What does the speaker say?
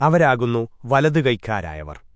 അവരാകുന്നു വലതുകൈക്കാരായവർ.